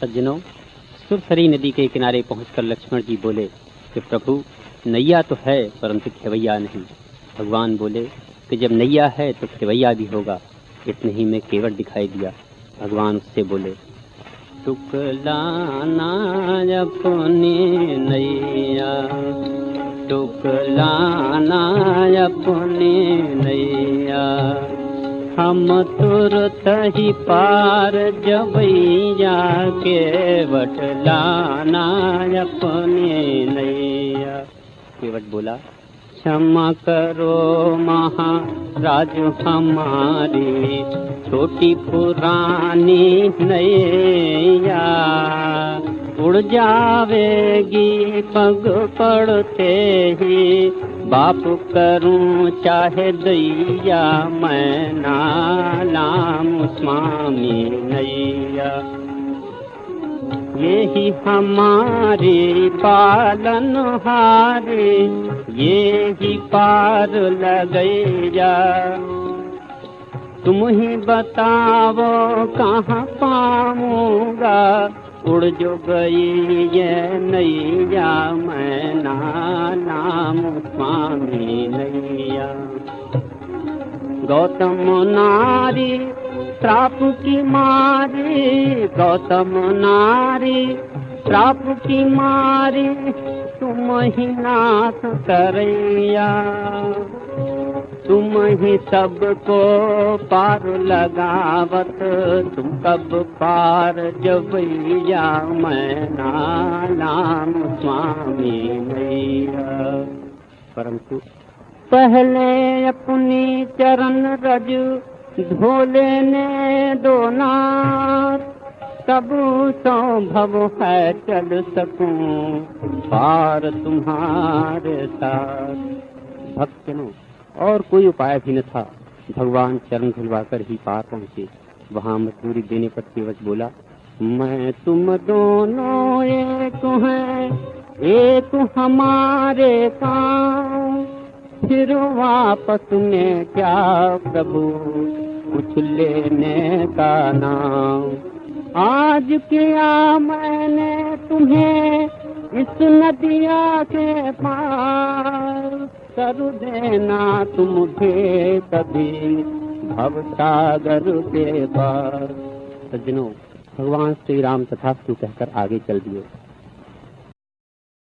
सज्जनों, सुरसरी नदी के किनारे पहुंचकर लक्ष्मण जी बोले कि प्रभु, नैया तो है, परंतु खेवैया नहीं। भगवान बोले, कि जब नैया है तो खेवैया भी होगा। इतने ही में केवट दिखाई दिया। भगवान उससे बोले टुकलाना अपनी नैया टुकलाना अपनी नैया हम तुरत ही पार जबैया के बटलाना अपने नैया। केवट बोला? क्षमा करो महाराज, हमारी छोटी पुरानी नैया। उड़ जावेगी, पग पड़ते ही। बाप करूँ चाहे दैया, मैं नाम स्वामी नैया। यही हमारी पालन हारे यही पार लगैया। तुम ही बताओ कहाँ पाऊँगा उड़ जो गई ये नैया मैं नाम स्वामी नैया। गौतम नारी श्राप की मारी गौतम नारी श्राप की मारी, तुम ही नाथ करैया। तुम ही सबको पार लगावत, तुम कब पार जबैया मैं नाम स्वामी मैया परंतु पहले अपनी चरण रज धो लेने दो नाथ तब संभव है चल सकूँ, पार तुम्हारे साथ। भक्तों और कोई उपाय भी न था। भगवान चरण धुलवाकर ही पार पहुँचे। वहाँ मजदूरी देने पर केवच बोला, मैं तुम दोनों एक हैं, एक हमारे काम फिर वापस में क्या प्रभु? कुछ लेने का नाम। आज किया मैंने तुम्हें, इस नदिया के पार। कर देना तुम मुझे कभी। भव सागर के पार सज्जनों, भगवान श्री राम तथास्तु कहकर आगे चल दिए।